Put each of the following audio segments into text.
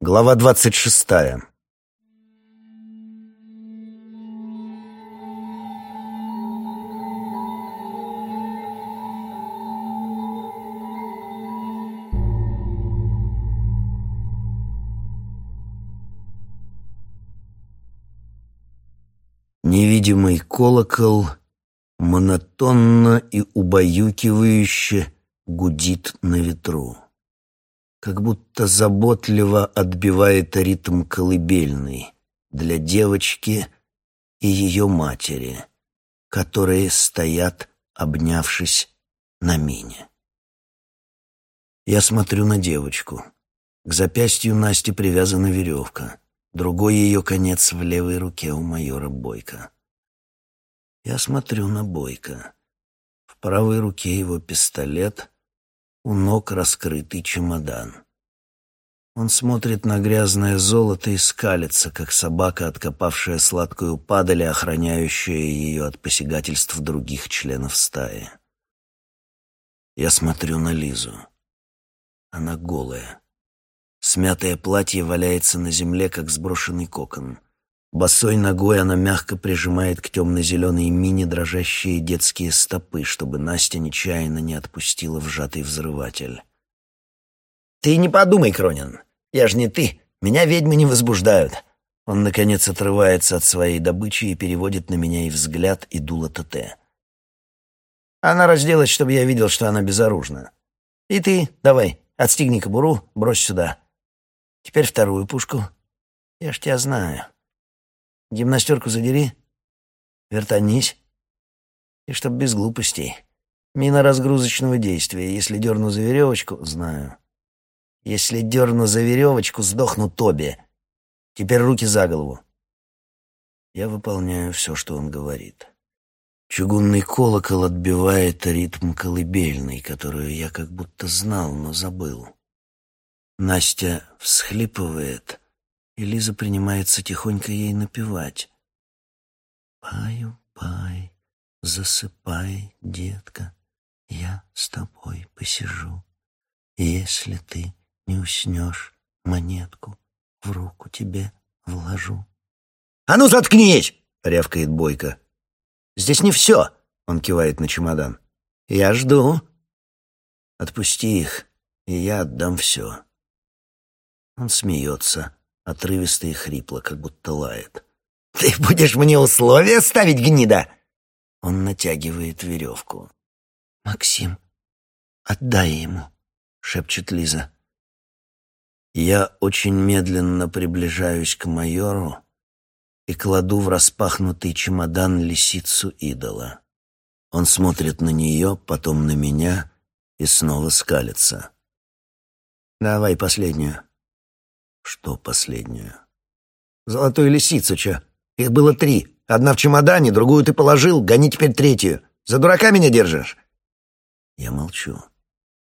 Глава двадцать шестая. Невидимый колокол монотонно и убаюкивающе гудит на ветру как будто заботливо отбивает ритм колыбельный для девочки и ее матери, которые стоят, обнявшись на мине. Я смотрю на девочку. К запястью Насти привязана веревка, другой ее конец в левой руке у майора Бойко. Я смотрю на Бойко. В правой руке его пистолет — у ног раскрытый чемодан. Он смотрит на грязное золото и скалится, как собака, откопавшая сладкую падаль и охраняющая ее от посягательств других членов стаи. Я смотрю на Лизу. Она голая. Смятое платье валяется на земле, как сброшенный кокон. Босой ногой она мягко прижимает к темно-зеленой мине дрожащие детские стопы, чтобы Настя нечаянно не отпустила вжатый взрыватель. «Ты не подумай, Кронин. Я ж не ты. Меня ведьмы не возбуждают». Он, наконец, отрывается от своей добычи и переводит на меня и взгляд, и дуло ТТ. Она разделась, чтобы я видел, что она безоружна. И ты, давай, отстегни кобуру, брось сюда. Теперь вторую пушку. Я ж тебя знаю. Гимнастерку задери, вертанись. И чтоб без глупостей. Мина разгрузочного действия. Если дерну за веревочку, знаю. Если дерну за веревочку, сдохну Тоби. Теперь руки за голову. Я выполняю все, что он говорит. Чугунный колокол отбивает ритм колыбельный, которую я как будто знал, но забыл. Настя всхлипывает, и Лиза принимается тихонько ей напевать. «Паю, пай, засыпай, детка, я с тобой посижу. Если ты не уснешь, монетку в руку тебе вложу». «А ну, заткнись!» — рявкает Бойко. «Здесь не все!» — он кивает на чемодан. «Я жду». «Отпусти их, и я отдам все». Он смеется отрывисто и хрипло, как будто лает. «Ты будешь мне условия ставить, гнида?» Он натягивает веревку. «Максим, отдай ему», — шепчет Лиза. Я очень медленно приближаюсь к майору и кладу в распахнутый чемодан лисицу идола. Он смотрит на нее, потом на меня и снова скалится. «Давай последнюю». Что последнее? Золотую лисицу, чё? Их было три. Одна в чемодане, другую ты положил, гони теперь третью. За дурака меня держишь? Я молчу.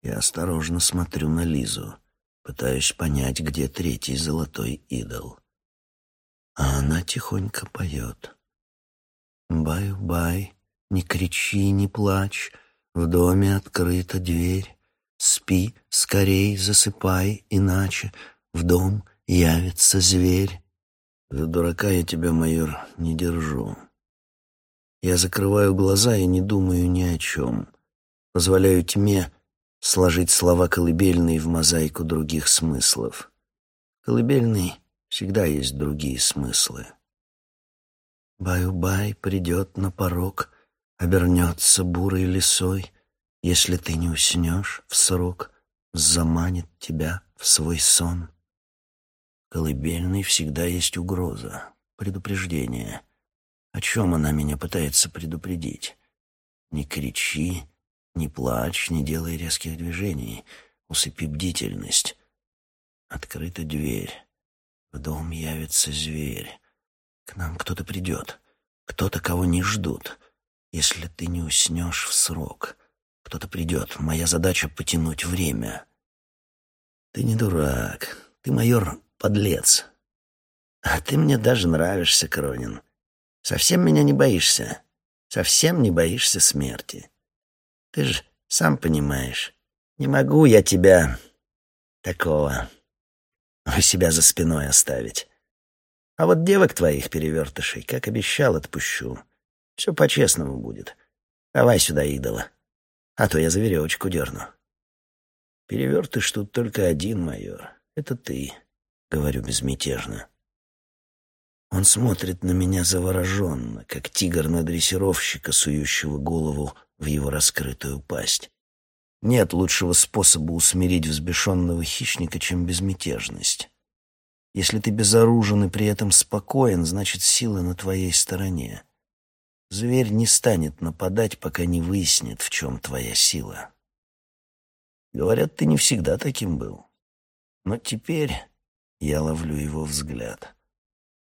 Я осторожно смотрю на Лизу, пытаюсь понять, где третий золотой идол. А она тихонько поет. Баю-бай, не кричи, не плачь, в доме открыта дверь. Спи, скорей засыпай, иначе в дом явится зверь. За дурака я тебя, майор, не держу. Я закрываю глаза и не думаю ни о чем. Позволяю тьме сложить слова колыбельные в мозаику других смыслов. Колыбельный всегда есть другие смыслы. Баю-бай придет на порог, обернется бурой лесой, если ты не уснешь в срок, заманит тебя в свой сон колыбельной всегда есть угроза, предупреждение. О чем она меня пытается предупредить? Не кричи, не плачь, не делай резких движений, усыпи бдительность. Открыта дверь. В дом явится зверь. К нам кто-то придет. Кто-то, кого не ждут. Если ты не уснешь в срок, кто-то придет. Моя задача — потянуть время. Ты не дурак. Ты майор подлец. А ты мне даже нравишься, Кронин. Совсем меня не боишься. Совсем не боишься смерти. Ты же сам понимаешь, не могу я тебя такого. у себя за спиной оставить. А вот девок твоих, перевертышей, как обещал, отпущу. Все по-честному будет. Давай сюда, идола, а то я за веревочку дерну. Перевертыш тут только один, майор. Это ты, говорю безмятежно. Он смотрит на меня завороженно, как тигр на дрессировщика, сующего голову в его раскрытую пасть. Нет лучшего способа усмирить взбешенного хищника, чем безмятежность. Если ты безоружен и при этом спокоен, значит, сила на твоей стороне. Зверь не станет нападать, пока не выяснит, в чем твоя сила. Говорят, ты не всегда таким был. Но теперь я ловлю его взгляд.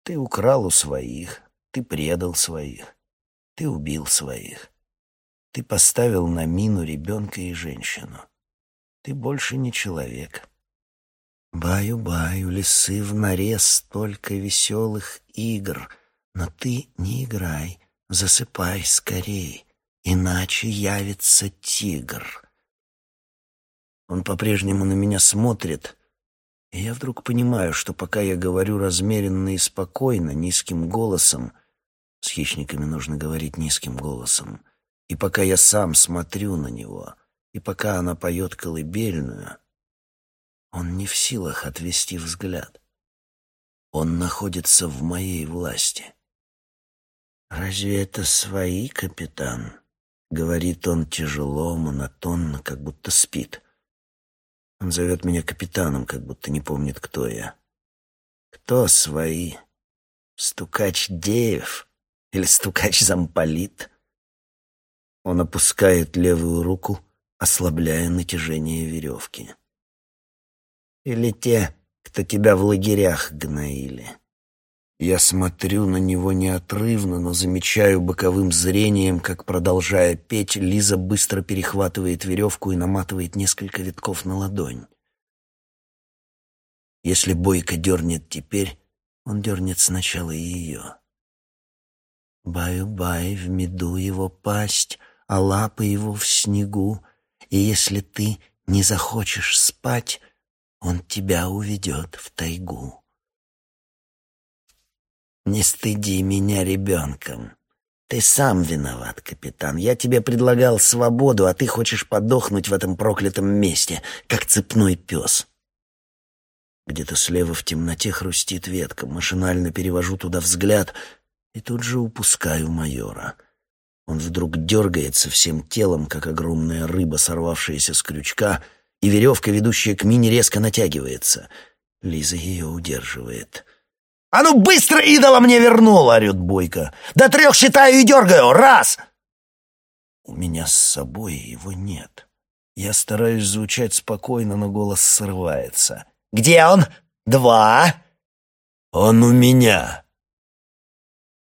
Ты украл у своих, ты предал своих, ты убил своих. Ты поставил на мину ребенка и женщину. Ты больше не человек. Баю-баю, лисы в норе столько веселых игр, но ты не играй, засыпай скорей, иначе явится тигр. Он по-прежнему на меня смотрит, и я вдруг понимаю, что пока я говорю размеренно и спокойно, низким голосом, с хищниками нужно говорить низким голосом, и пока я сам смотрю на него, и пока она поет колыбельную, он не в силах отвести взгляд. Он находится в моей власти. «Разве это свои, капитан?» — говорит он тяжело, монотонно, как будто спит. Он зовет меня капитаном, как будто не помнит, кто я. Кто свои? Стукач Деев или стукач Замполит? Он опускает левую руку, ослабляя натяжение веревки. Или те, кто тебя в лагерях гноили. Я смотрю на него неотрывно, но замечаю боковым зрением, как, продолжая петь, Лиза быстро перехватывает веревку и наматывает несколько витков на ладонь. Если Бойко дернет теперь, он дернет сначала ее. Баю-бай, в меду его пасть, а лапы его в снегу, и если ты не захочешь спать, он тебя уведет в тайгу. «Не стыди меня ребенком. Ты сам виноват, капитан. Я тебе предлагал свободу, а ты хочешь подохнуть в этом проклятом месте, как цепной пес». Где-то слева в темноте хрустит ветка. Машинально перевожу туда взгляд и тут же упускаю майора. Он вдруг дергается всем телом, как огромная рыба, сорвавшаяся с крючка, и веревка, ведущая к мине, резко натягивается. Лиза ее удерживает. «А ну быстро идола мне вернул!» — орет Бойко. «До трех считаю и дергаю! Раз!» У меня с собой его нет. Я стараюсь звучать спокойно, но голос срывается. «Где он? Два!» «Он у меня!»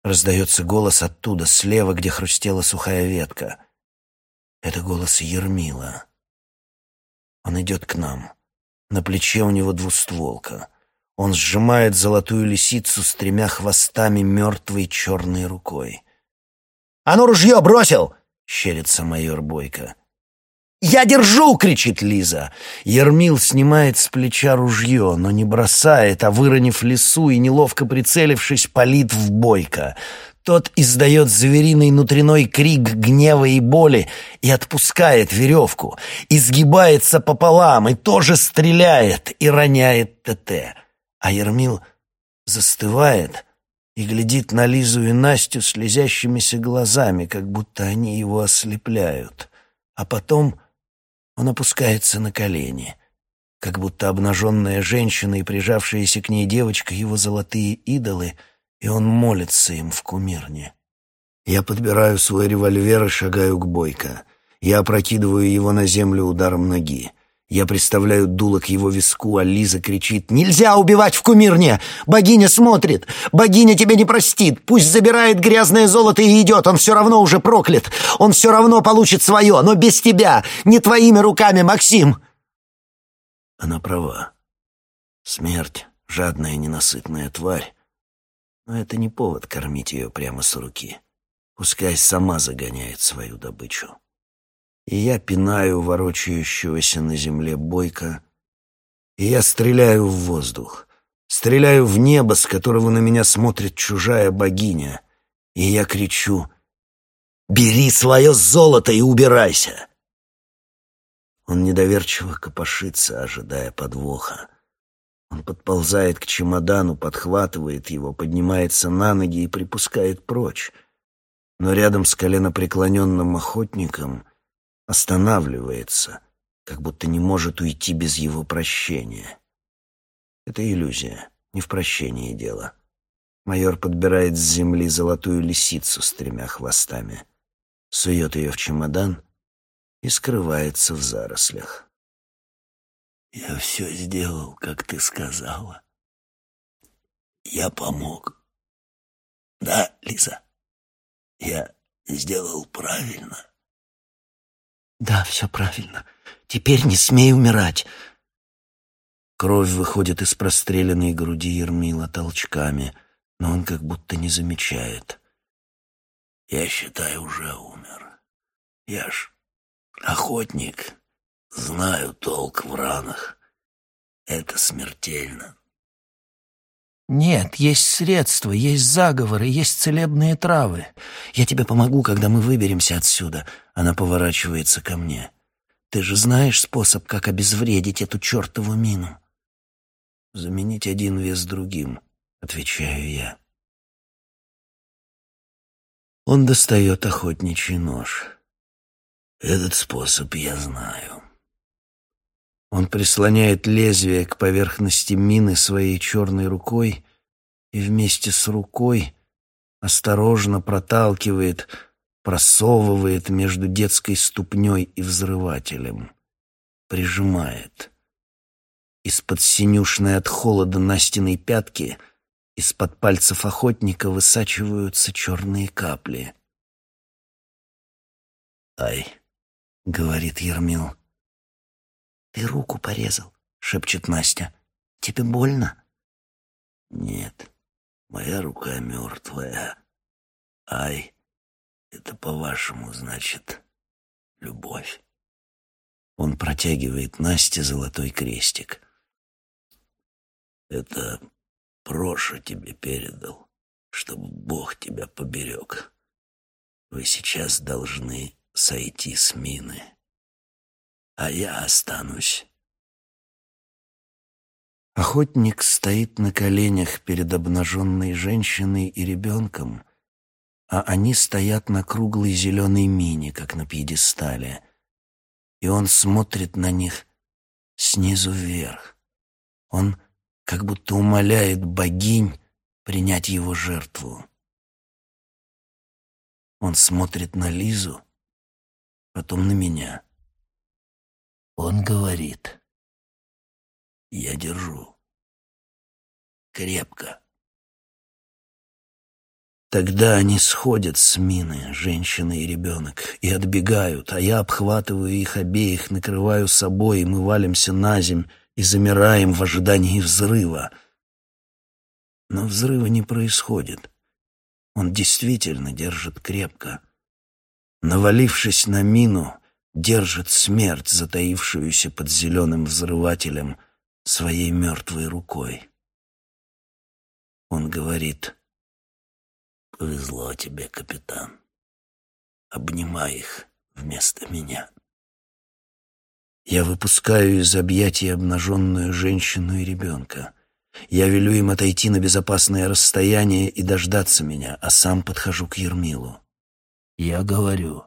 Раздается голос оттуда, слева, где хрустела сухая ветка. Это голос Ермила. Он идет к нам. На плече у него двустволка. Он сжимает золотую лисицу с тремя хвостами мертвой черной рукой. «А ну, ружье бросил!» — щерится майор Бойко. «Я держу!» — кричит Лиза. Ермил снимает с плеча ружье, но не бросает, а, выронив лису и неловко прицелившись, палит в Бойко. Тот издает звериный внутренной крик гнева и боли и отпускает веревку, изгибается пополам и тоже стреляет и роняет ТТ. А Ермил застывает и глядит на Лизу и Настю слезящимися глазами, как будто они его ослепляют. А потом он опускается на колени, как будто обнаженная женщина и прижавшаяся к ней девочка его золотые идолы, и он молится им в кумирне. Я подбираю свой револьвер и шагаю к Бойко. Я опрокидываю его на землю ударом ноги. Я представляю дуло к его виску, а Лиза кричит «Нельзя убивать в кумирне! Богиня смотрит! Богиня тебя не простит! Пусть забирает грязное золото и идет! Он все равно уже проклят! Он все равно получит свое, но без тебя! Не твоими руками, Максим!» Она права. Смерть — жадная ненасытная тварь. Но это не повод кормить ее прямо с руки. Пускай сама загоняет свою добычу и я пинаю ворочающегося на земле бойка И я стреляю в воздух. Стреляю в небо, с которого на меня смотрит чужая богиня. И я кричу «Бери свое золото и убирайся!» Он недоверчиво копошится, ожидая подвоха. Он подползает к чемодану, подхватывает его, поднимается на ноги и припускает прочь. Но рядом с коленопреклоненным охотником останавливается, как будто не может уйти без его прощения. Это иллюзия, не в прощении дело. Майор подбирает с земли золотую лисицу с тремя хвостами, сует ее в чемодан и скрывается в зарослях. Я все сделал, как ты сказала. Я помог. Да, Лиза, я сделал правильно. Да, все правильно. Теперь не смей умирать. Кровь выходит из простреленной груди Ермила толчками, но он как будто не замечает. Я считаю, уже умер. Я ж охотник. Знаю толк в ранах. Это смертельно. Нет, есть средства, есть заговоры, есть целебные травы. Я тебе помогу, когда мы выберемся отсюда. Она поворачивается ко мне. Ты же знаешь способ, как обезвредить эту чертову мину. Заменить один вес другим, отвечаю я. Он достает охотничий нож. Этот способ я знаю. Он прислоняет лезвие к поверхности мины своей черной рукой и вместе с рукой осторожно проталкивает, просовывает между детской ступней и взрывателем, прижимает. Из-под синюшной от холода Настиной пятки из-под пальцев охотника высачиваются черные капли. «Ай!» — говорит Ермил. «Ты руку порезал», — шепчет Настя. «Тебе больно?» «Нет, моя рука мертвая. Ай, это, по-вашему, значит любовь». Он протягивает Насте золотой крестик. «Это Проша тебе передал, чтобы Бог тебя поберег. Вы сейчас должны сойти с мины» а я останусь. Охотник стоит на коленях перед обнаженной женщиной и ребенком, а они стоят на круглой зеленой мине, как на пьедестале, и он смотрит на них снизу вверх. Он как будто умоляет богинь принять его жертву. Он смотрит на Лизу, потом на меня. Он говорит. Я держу. Крепко. Тогда они сходят с мины, женщина и ребенок, и отбегают, а я обхватываю их обеих, накрываю собой, и мы валимся на земь и замираем в ожидании взрыва. Но взрыва не происходит. Он действительно держит крепко. Навалившись на мину, держит смерть, затаившуюся под зеленым взрывателем, своей мертвой рукой. Он говорит, «Повезло тебе, капитан. Обнимай их вместо меня». Я выпускаю из объятий обнаженную женщину и ребенка. Я велю им отойти на безопасное расстояние и дождаться меня, а сам подхожу к Ермилу. Я говорю,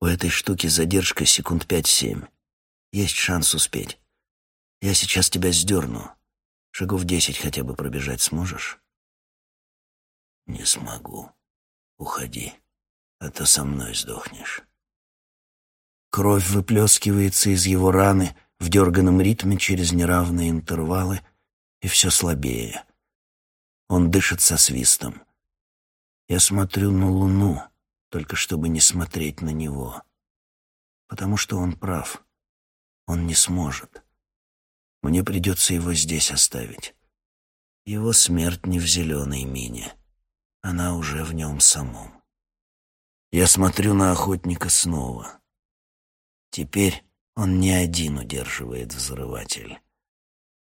у этой штуки задержка секунд пять-семь. Есть шанс успеть. Я сейчас тебя сдерну. Шагов десять хотя бы пробежать сможешь? Не смогу. Уходи, а то со мной сдохнешь. Кровь выплескивается из его раны в дерганом ритме через неравные интервалы, и все слабее. Он дышит со свистом. Я смотрю на луну — только чтобы не смотреть на него. Потому что он прав. Он не сможет. Мне придется его здесь оставить. Его смерть не в зеленой мине. Она уже в нем самом. Я смотрю на охотника снова. Теперь он не один удерживает взрыватель.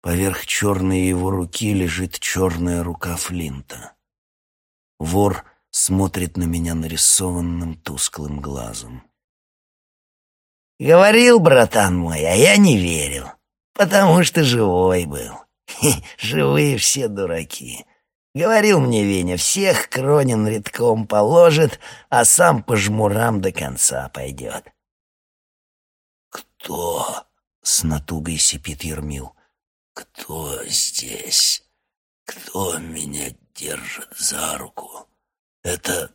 Поверх черной его руки лежит черная рука Флинта. Вор смотрит на меня нарисованным тусклым глазом. Говорил, братан мой, а я не верил, потому что живой был. Хе, живые все дураки. Говорил мне Веня, всех Кронин редком положит, а сам по жмурам до конца пойдет. «Кто?» — с натугой сипит Ермил. «Кто здесь? Кто меня держит за руку?» Это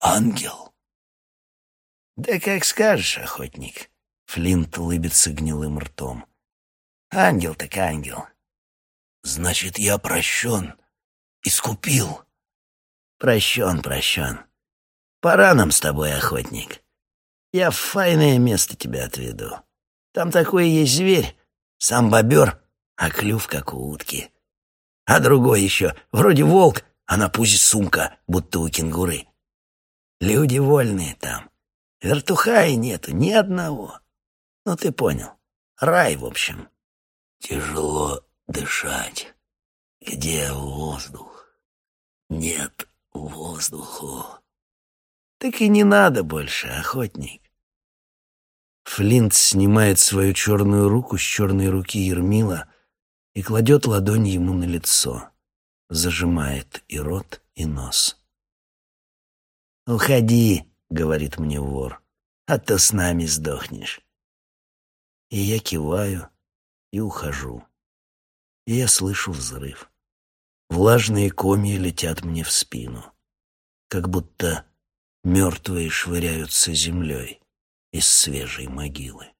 ангел? Да как скажешь, охотник. Флинт улыбится гнилым ртом. Ангел так ангел. Значит, я прощен, искупил. Прощен, прощен. Пора нам с тобой, охотник. Я в файное место тебя отведу. Там такой есть зверь, сам бобер, а клюв как у утки. А другой еще, вроде волк, а на пузе сумка, будто у кенгуры. Люди вольные там. Вертуха и нету ни одного. Ну, ты понял. Рай, в общем. Тяжело дышать. Где воздух? Нет воздуху. Так и не надо больше, охотник. Флинт снимает свою черную руку с черной руки Ермила и кладет ладонь ему на лицо зажимает и рот, и нос. «Уходи», — говорит мне вор, — «а то с нами сдохнешь». И я киваю и ухожу. И я слышу взрыв. Влажные комья летят мне в спину, как будто мертвые швыряются землей из свежей могилы.